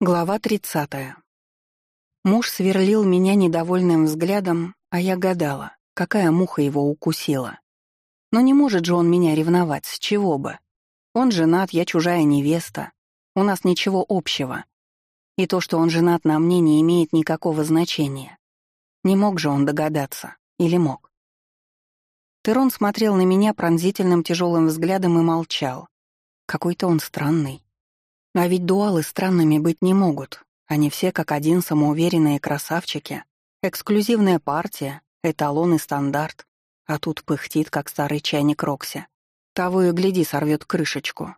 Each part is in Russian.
Глава 30. Муж сверлил меня недовольным взглядом, а я гадала, какая муха его укусила. Но не может же он меня ревновать, с чего бы? Он женат, я чужая невеста. У нас ничего общего. И то, что он женат на мне, не имеет никакого значения. Не мог же он догадаться. Или мог? Терон смотрел на меня пронзительным тяжелым взглядом и молчал. Какой-то он странный. А ведь дуалы странными быть не могут. Они все как один самоуверенные красавчики. Эксклюзивная партия, эталон и стандарт. А тут пыхтит, как старый чайник Рокси. Того и гляди, сорвет крышечку.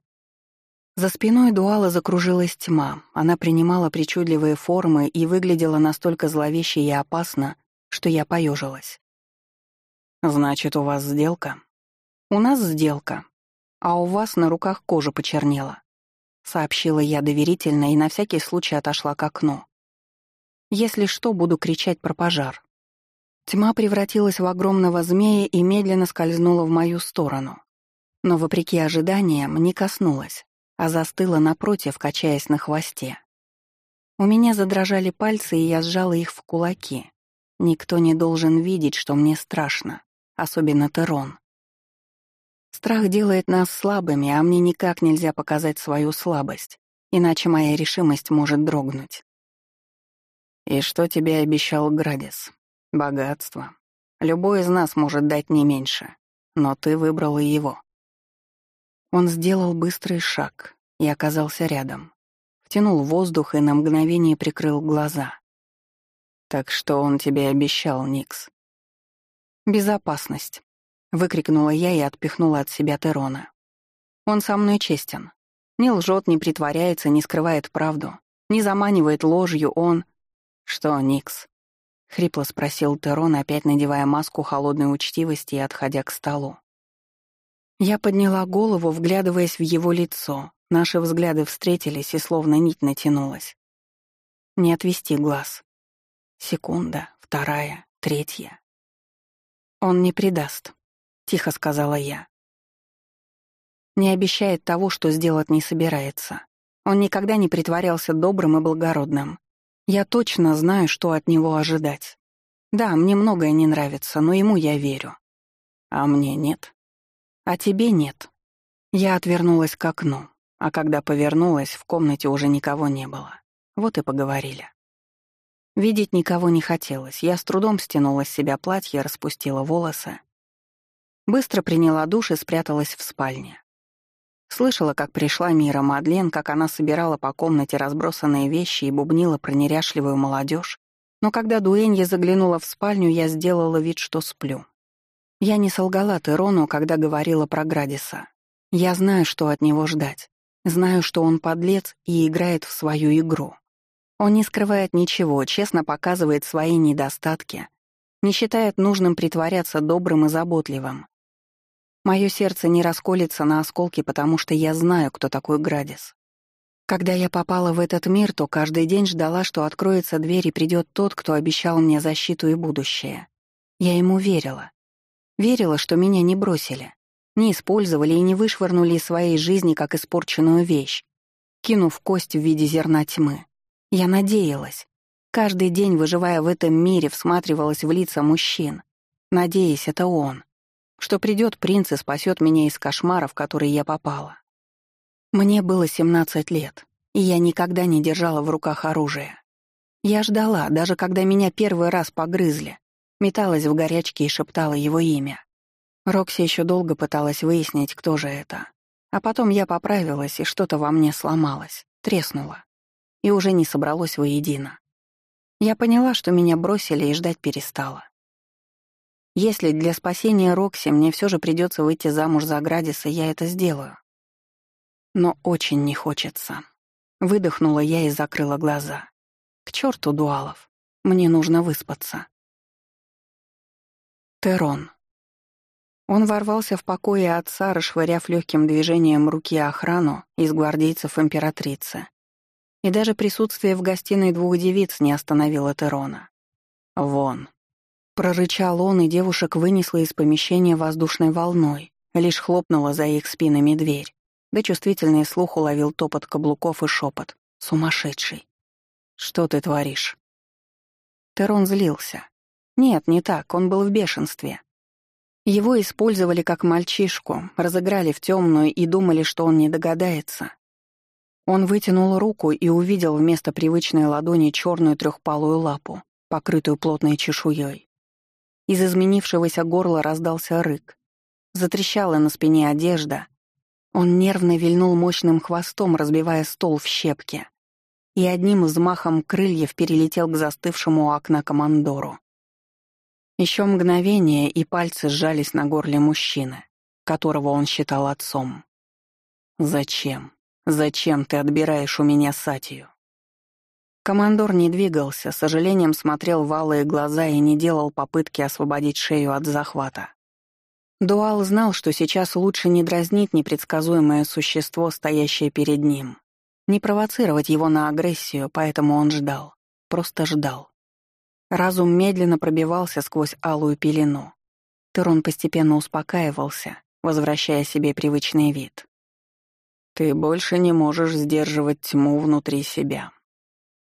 За спиной дуала закружилась тьма. Она принимала причудливые формы и выглядела настолько зловеще и опасно, что я поежилась. «Значит, у вас сделка?» «У нас сделка. А у вас на руках кожа почернела. — сообщила я доверительно и на всякий случай отошла к окну. «Если что, буду кричать про пожар». Тьма превратилась в огромного змея и медленно скользнула в мою сторону. Но, вопреки ожиданиям, не коснулась, а застыла напротив, качаясь на хвосте. У меня задрожали пальцы, и я сжала их в кулаки. Никто не должен видеть, что мне страшно, особенно Терон. Страх делает нас слабыми, а мне никак нельзя показать свою слабость, иначе моя решимость может дрогнуть. И что тебе обещал Градис? Богатство. Любой из нас может дать не меньше, но ты выбрала его. Он сделал быстрый шаг и оказался рядом. Втянул воздух и на мгновение прикрыл глаза. Так что он тебе обещал, Никс? Безопасность. Выкрикнула я и отпихнула от себя Терона. Он со мной честен. Не лжет, не притворяется, не скрывает правду. Не заманивает ложью, он... Что, Никс? Хрипло спросил Терон, опять надевая маску холодной учтивости и отходя к столу. Я подняла голову, вглядываясь в его лицо. Наши взгляды встретились, и словно нить натянулась. Не отвести глаз. Секунда, вторая, третья. Он не предаст тихо сказала я. Не обещает того, что сделать не собирается. Он никогда не притворялся добрым и благородным. Я точно знаю, что от него ожидать. Да, мне многое не нравится, но ему я верю. А мне нет. А тебе нет. Я отвернулась к окну, а когда повернулась, в комнате уже никого не было. Вот и поговорили. Видеть никого не хотелось. Я с трудом стянула с себя платье, распустила волосы Быстро приняла душ и спряталась в спальне. Слышала, как пришла Мира Мадлен, как она собирала по комнате разбросанные вещи и бубнила про неряшливую молодежь. Но когда Дуэнья заглянула в спальню, я сделала вид, что сплю. Я не солгала Терону, когда говорила про Градиса. Я знаю, что от него ждать. Знаю, что он подлец и играет в свою игру. Он не скрывает ничего, честно показывает свои недостатки, не считает нужным притворяться добрым и заботливым. Мое сердце не расколется на осколки, потому что я знаю, кто такой Градис. Когда я попала в этот мир, то каждый день ждала, что откроется дверь и придет тот, кто обещал мне защиту и будущее. Я ему верила. Верила, что меня не бросили, не использовали и не вышвырнули из своей жизни как испорченную вещь, кинув кость в виде зерна тьмы. Я надеялась. Каждый день, выживая в этом мире, всматривалась в лица мужчин, надеясь, это он — что придет принц и спасет меня из кошмара, в который я попала. Мне было 17 лет, и я никогда не держала в руках оружие. Я ждала, даже когда меня первый раз погрызли, металась в горячке и шептала его имя. Рокси еще долго пыталась выяснить, кто же это. А потом я поправилась, и что-то во мне сломалось, треснуло. И уже не собралось воедино. Я поняла, что меня бросили и ждать перестала. Если для спасения Рокси мне все же придется выйти замуж за Градиса, я это сделаю. Но очень не хочется. Выдохнула я и закрыла глаза. К черту дуалов. Мне нужно выспаться. Терон. Он ворвался в покои отца, расшвыряв легким движением руки охрану из гвардейцев императрицы. И даже присутствие в гостиной двух девиц не остановило Терона. «Вон», Прорычал он, и девушек вынесло из помещения воздушной волной, лишь хлопнула за их спинами дверь. Да чувствительный слух уловил топот каблуков и шепот. Сумасшедший. «Что ты творишь?» Терон злился. Нет, не так, он был в бешенстве. Его использовали как мальчишку, разыграли в темную и думали, что он не догадается. Он вытянул руку и увидел вместо привычной ладони черную трехпалую лапу, покрытую плотной чешуей. Из изменившегося горла раздался рык. Затрещала на спине одежда. Он нервно вильнул мощным хвостом, разбивая стол в щепки, и одним взмахом крыльев перелетел к застывшему окна командору. Еще мгновение, и пальцы сжались на горле мужчины, которого он считал отцом. «Зачем? Зачем ты отбираешь у меня Сатию?» Командор не двигался, с сожалением смотрел в алые глаза и не делал попытки освободить шею от захвата. Дуал знал, что сейчас лучше не дразнить непредсказуемое существо, стоящее перед ним, не провоцировать его на агрессию, поэтому он ждал, просто ждал. Разум медленно пробивался сквозь алую пелену. Терон постепенно успокаивался, возвращая себе привычный вид. «Ты больше не можешь сдерживать тьму внутри себя», —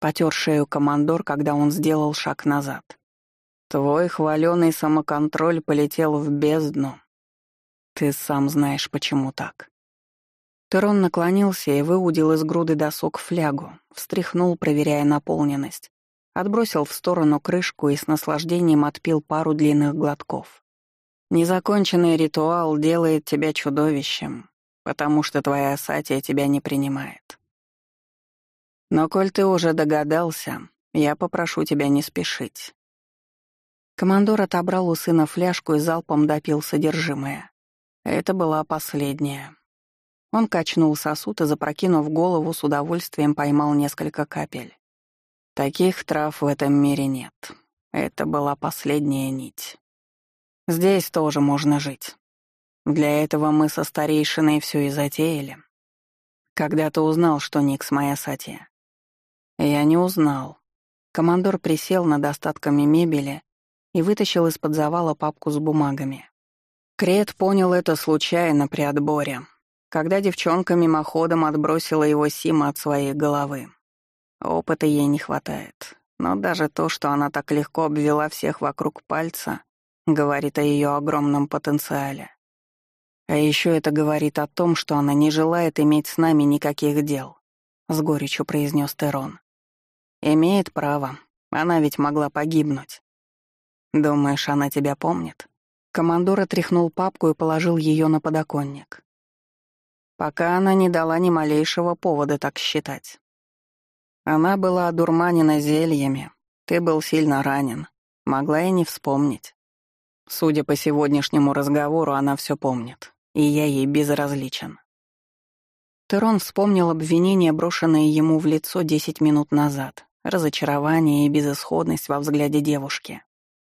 потер шею командор, когда он сделал шаг назад. «Твой хваленый самоконтроль полетел в бездну. Ты сам знаешь, почему так». Терон наклонился и выудил из груды досок флягу, встряхнул, проверяя наполненность, Отбросил в сторону крышку и с наслаждением отпил пару длинных глотков. Незаконченный ритуал делает тебя чудовищем, потому что твоя сатия тебя не принимает. Но коль ты уже догадался, я попрошу тебя не спешить. Командор отобрал у сына фляжку и залпом допил содержимое. Это была последняя. Он качнул сосуд и, запрокинув голову, с удовольствием поймал несколько капель. Таких трав в этом мире нет. Это была последняя нить. Здесь тоже можно жить. Для этого мы со старейшиной все и затеяли. Когда ты узнал, что Никс моя Сатия? Я не узнал. Командор присел над остатками мебели и вытащил из-под завала папку с бумагами. Крет понял это случайно при отборе, когда девчонка мимоходом отбросила его Сима от своей головы. Опыта ей не хватает. Но даже то, что она так легко обвела всех вокруг пальца, говорит о ее огромном потенциале. А еще это говорит о том, что она не желает иметь с нами никаких дел, — с горечью произнес Терон. Имеет право. Она ведь могла погибнуть. Думаешь, она тебя помнит? Командор отряхнул папку и положил ее на подоконник. Пока она не дала ни малейшего повода так считать. Она была одурманена зельями. Ты был сильно ранен. Могла и не вспомнить. Судя по сегодняшнему разговору, она все помнит. И я ей безразличен. Терон вспомнил обвинения, брошенные ему в лицо десять минут назад, разочарование и безысходность во взгляде девушки.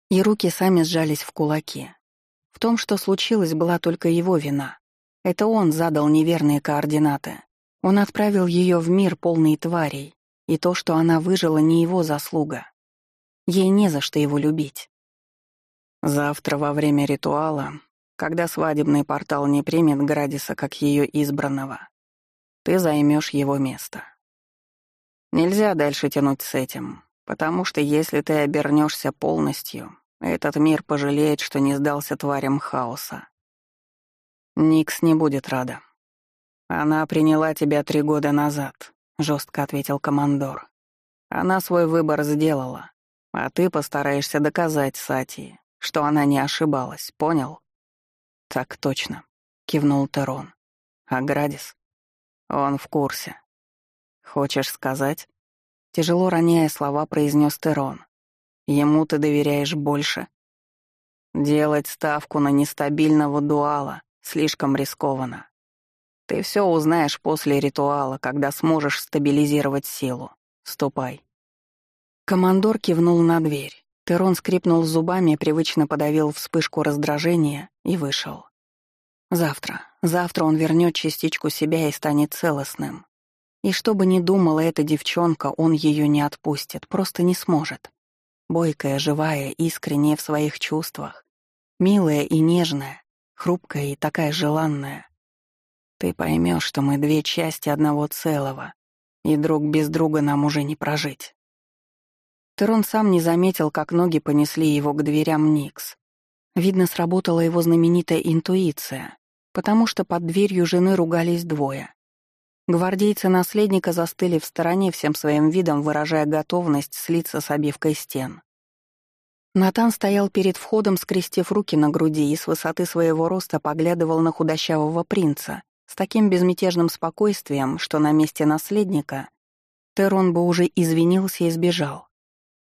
И руки сами сжались в кулаки. В том, что случилось, была только его вина. Это он задал неверные координаты. Он отправил ее в мир полный тварей, и то, что она выжила, не его заслуга. Ей не за что его любить. Завтра во время ритуала, когда свадебный портал не примет Градиса как ее избранного, ты займешь его место. Нельзя дальше тянуть с этим, потому что если ты обернешься полностью, этот мир пожалеет, что не сдался тварям хаоса. Никс не будет рада. Она приняла тебя три года назад, — жестко ответил командор. «Она свой выбор сделала, а ты постараешься доказать Сати, что она не ошибалась, понял?» «Так точно», — кивнул Терон. «А Градис?» «Он в курсе». «Хочешь сказать?» Тяжело роняя слова, произнес Терон. «Ему ты доверяешь больше?» «Делать ставку на нестабильного дуала слишком рискованно. Ты все узнаешь после ритуала, когда сможешь стабилизировать силу. Ступай». Командор кивнул на дверь. Терон скрипнул зубами, привычно подавил вспышку раздражения и вышел. Завтра, завтра он вернет частичку себя и станет целостным. И что бы ни думала эта девчонка, он ее не отпустит, просто не сможет. Бойкая, живая, искренняя в своих чувствах. Милая и нежная, хрупкая и такая желанная. Ты поймешь, что мы две части одного целого, и друг без друга нам уже не прожить. Терон сам не заметил, как ноги понесли его к дверям Никс. Видно, сработала его знаменитая интуиция, потому что под дверью жены ругались двое. Гвардейцы наследника застыли в стороне всем своим видом, выражая готовность слиться с обивкой стен. Натан стоял перед входом, скрестив руки на груди и с высоты своего роста поглядывал на худощавого принца с таким безмятежным спокойствием, что на месте наследника Терон бы уже извинился и сбежал.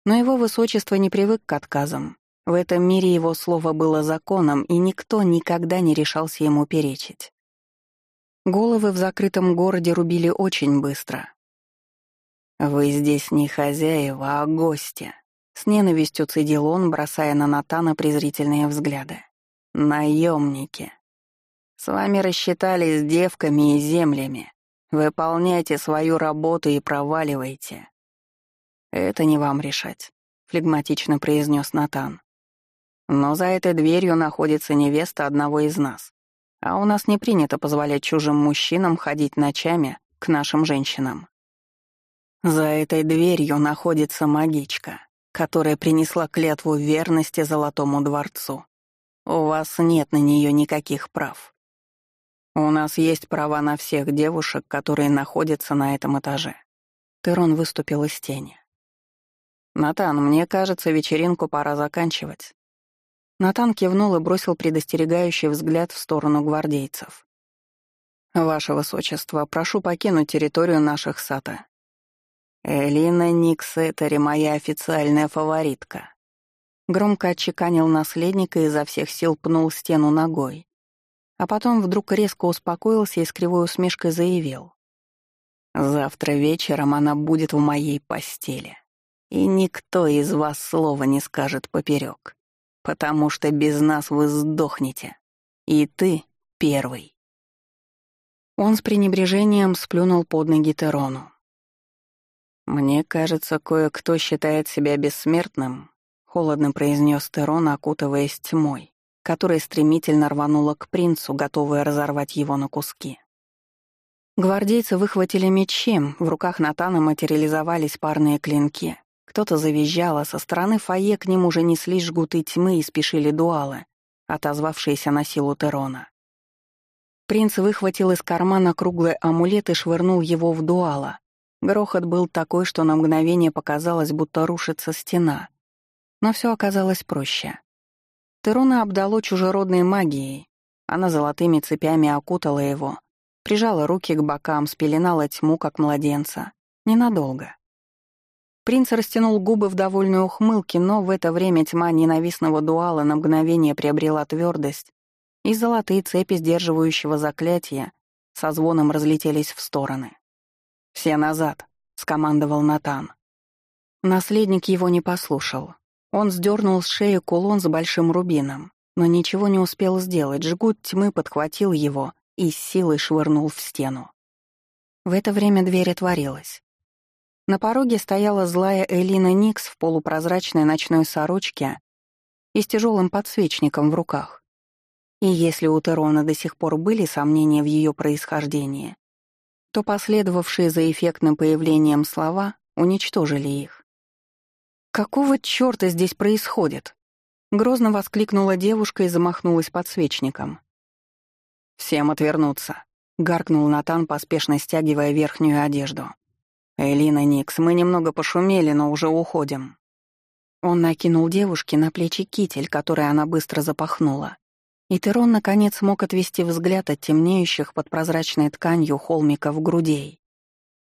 Но его высочество не привык к отказам. В этом мире его слово было законом, и никто никогда не решался ему перечить. Головы в закрытом городе рубили очень быстро. «Вы здесь не хозяева, а гости», — с ненавистью цедил он, бросая на Натана презрительные взгляды. «Наемники. С вами рассчитались девками и землями. Выполняйте свою работу и проваливайте». «Это не вам решать», — флегматично произнес Натан. «Но за этой дверью находится невеста одного из нас. А у нас не принято позволять чужим мужчинам ходить ночами к нашим женщинам. За этой дверью находится магичка, которая принесла клятву верности Золотому дворцу. У вас нет на нее никаких прав. У нас есть права на всех девушек, которые находятся на этом этаже. Терон выступил из тени. «Натан, мне кажется, вечеринку пора заканчивать. Натан кивнул и бросил предостерегающий взгляд в сторону гвардейцев. «Ваше Высочество, прошу покинуть территорию наших сата. Элина Никсетери — моя официальная фаворитка». Громко отчеканил наследника и изо всех сил пнул стену ногой. А потом вдруг резко успокоился и с кривой усмешкой заявил. «Завтра вечером она будет в моей постели, и никто из вас слова не скажет поперек потому что без нас вы сдохнете. И ты первый». Он с пренебрежением сплюнул под ноги Терону. «Мне кажется, кое-кто считает себя бессмертным», — холодно произнес Терон, окутываясь тьмой, которая стремительно рванула к принцу, готовая разорвать его на куски. Гвардейцы выхватили мечи, в руках Натана материализовались парные клинки, кто-то завизжал, а со стороны фойе к ним уже неслись жгуты тьмы и спешили дуалы, отозвавшиеся на силу Терона. Принц выхватил из кармана круглый амулет и швырнул его в дуала. Грохот был такой, что на мгновение показалось, будто рушится стена. Но все оказалось проще. Терона обдало чужеродной магией. Она золотыми цепями окутала его, прижала руки к бокам, спеленала тьму, как младенца. Ненадолго. Принц растянул губы в довольной ухмылке, но в это время тьма ненавистного дуала на мгновение приобрела твердость, и золотые цепи сдерживающего заклятия со звоном разлетелись в стороны. «Все назад», — скомандовал Натан. Наследник его не послушал. Он сдернул с шеи кулон с большим рубином, но ничего не успел сделать. Жгут тьмы подхватил его и с силой швырнул в стену. В это время дверь отворилась. На пороге стояла злая Элина Никс в полупрозрачной ночной сорочке и с тяжелым подсвечником в руках. И если у Терона до сих пор были сомнения в ее происхождении, то последовавшие за эффектным появлением слова уничтожили их. «Какого чёрта здесь происходит?» Грозно воскликнула девушка и замахнулась подсвечником. «Всем отвернуться», — гаркнул Натан, поспешно стягивая верхнюю одежду. «Элина, Никс, мы немного пошумели, но уже уходим». Он накинул девушке на плечи китель, который она быстро запахнула. И Терон, наконец, мог отвести взгляд от темнеющих под прозрачной тканью холмиков грудей.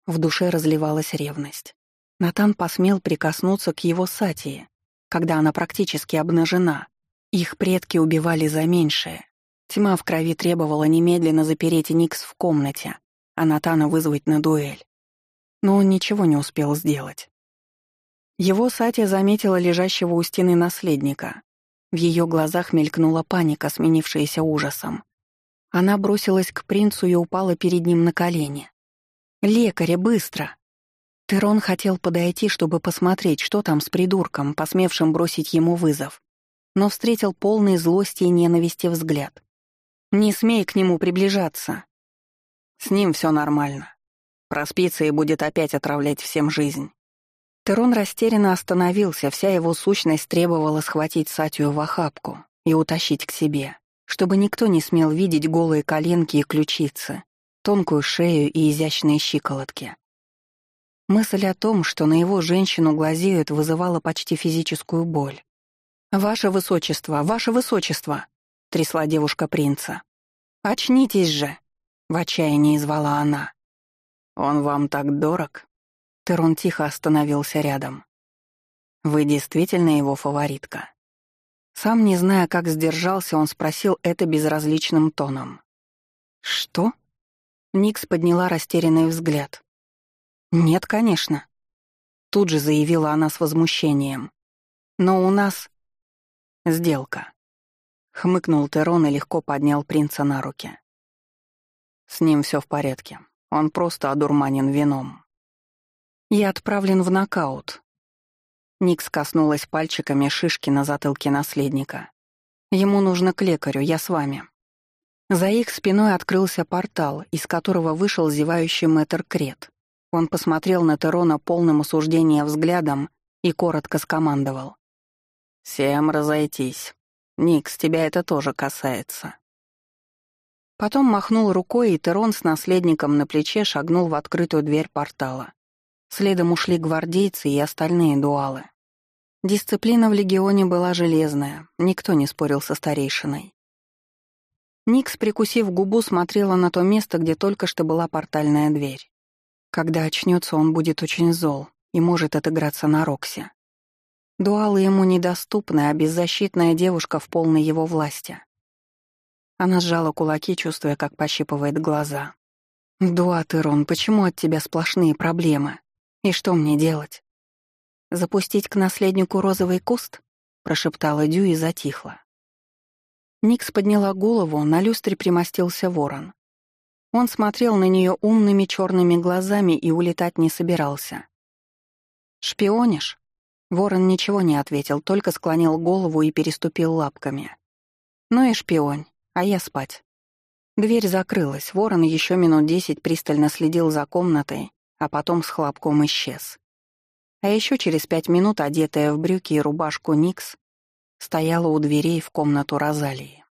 В душе разливалась ревность. Натан посмел прикоснуться к его сатии, когда она практически обнажена. Их предки убивали за меньшее. Тьма в крови требовала немедленно запереть Никс в комнате, а Натана вызвать на дуэль но он ничего не успел сделать. Его Сатя заметила лежащего у стены наследника. В ее глазах мелькнула паника, сменившаяся ужасом. Она бросилась к принцу и упала перед ним на колени. «Лекаря, быстро!» Терон хотел подойти, чтобы посмотреть, что там с придурком, посмевшим бросить ему вызов, но встретил полный злости и ненависти взгляд. «Не смей к нему приближаться!» «С ним все нормально. Проспится и будет опять отравлять всем жизнь. Терон растерянно остановился, вся его сущность требовала схватить Сатию в охапку и утащить к себе, чтобы никто не смел видеть голые коленки и ключицы, тонкую шею и изящные щиколотки. Мысль о том, что на его женщину глазеют, вызывала почти физическую боль. «Ваше высочество, ваше высочество!» — трясла девушка принца. «Очнитесь же!» — в отчаянии звала она. «Он вам так дорог?» Терон тихо остановился рядом. «Вы действительно его фаворитка?» Сам не зная, как сдержался, он спросил это безразличным тоном. «Что?» Никс подняла растерянный взгляд. «Нет, конечно», — тут же заявила она с возмущением. «Но у нас...» «Сделка», — хмыкнул Терон и легко поднял принца на руки. «С ним все в порядке. Он просто одурманен вином». «Я отправлен в нокаут». Никс коснулась пальчиками шишки на затылке наследника. «Ему нужно к лекарю, я с вами». За их спиной открылся портал, из которого вышел зевающий мэтр Крет. Он посмотрел на Терона полным осуждения взглядом и коротко скомандовал. «Всем разойтись. Никс, тебя это тоже касается». Потом махнул рукой, и Терон с наследником на плече шагнул в открытую дверь портала. Следом ушли гвардейцы и остальные дуалы. Дисциплина в легионе была железная, никто не спорил со старейшиной. Никс, прикусив губу, смотрела на то место, где только что была портальная дверь. Когда очнется, он будет очень зол и может отыграться на Роксе. Дуалы ему недоступны, а беззащитная девушка в полной его власти. Она сжала кулаки, чувствуя, как пощипывает глаза. «Дуат, Ирон, почему от тебя сплошные проблемы? И что мне делать?» «Запустить к наследнику розовый куст?» — прошептала Дю и затихла. Никс подняла голову, на люстре примостился ворон. Он смотрел на нее умными черными глазами и улетать не собирался. «Шпионишь?» Ворон ничего не ответил, только склонил голову и переступил лапками. «Ну и шпионь, а я спать». Дверь закрылась, ворон еще минут десять пристально следил за комнатой, а потом с хлопком исчез. А еще через пять минут, одетая в брюки и рубашку Никс, стояла у дверей в комнату Розалии.